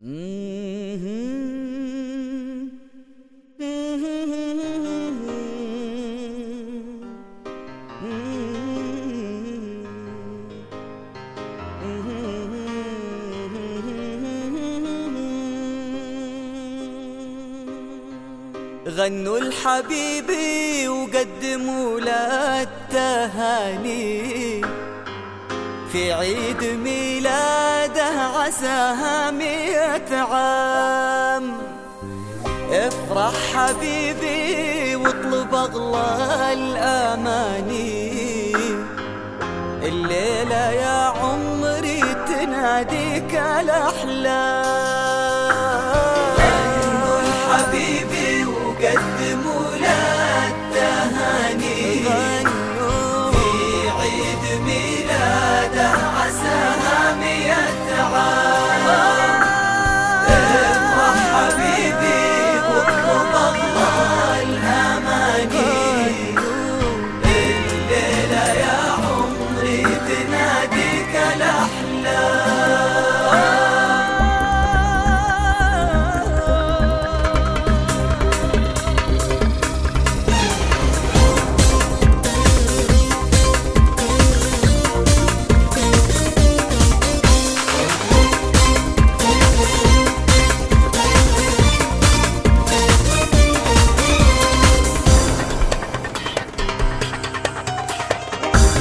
غنوا الحبيبي وقدموا له التهاني. في عيد ميلاده عساها مئة عام. افرح حبيبي واطلب أغلى الأماني. الليلة يا عمري تناديك الأحلام. الحبيبي وقدموا له التهاني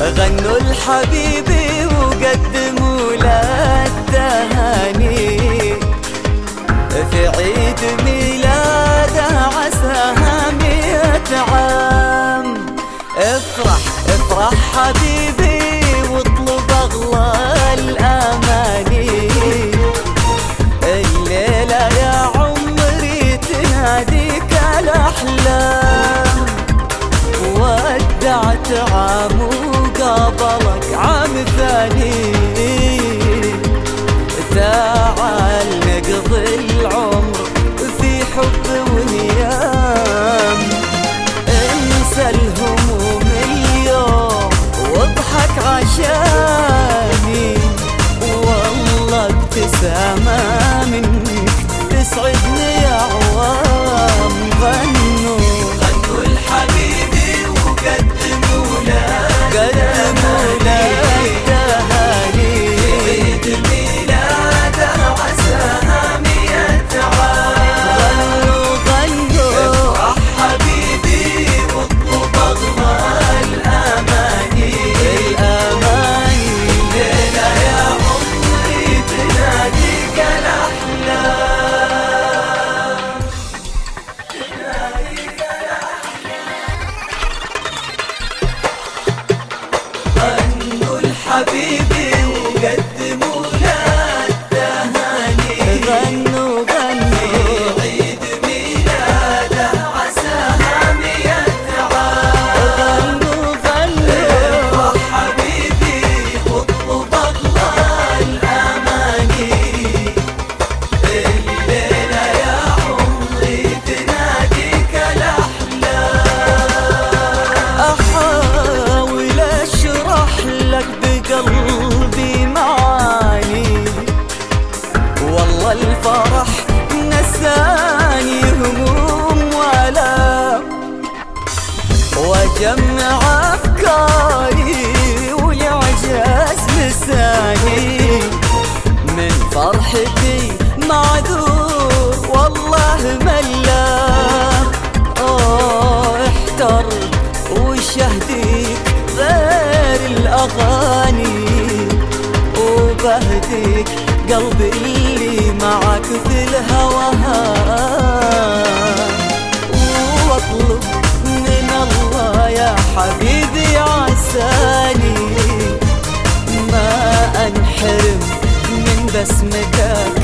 غنوا الحبيبي وقدموا له التهاني. في عيد ميلاده عساها مئة عام. افرح افرح حبيبي واطلب اغلى الأماني. الليلة يا عمري تناديك الأحلام. ودعت عام وقابلك عام ثاني. تعال نقضي العمر في حب ونيام. انسى الهموم اليوم واضحك عشاني. والله ابتسامة منك تسعدني. غنوا وجمع أفكاري ويعجز لساني من فرحتي معذور والله ملا. أوه احتر وش اهديك غير الأغاني. وبهديك قلبي اللي معك في الهوى بسمتك